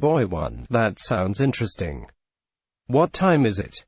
Boy 1. That sounds interesting. What time is it?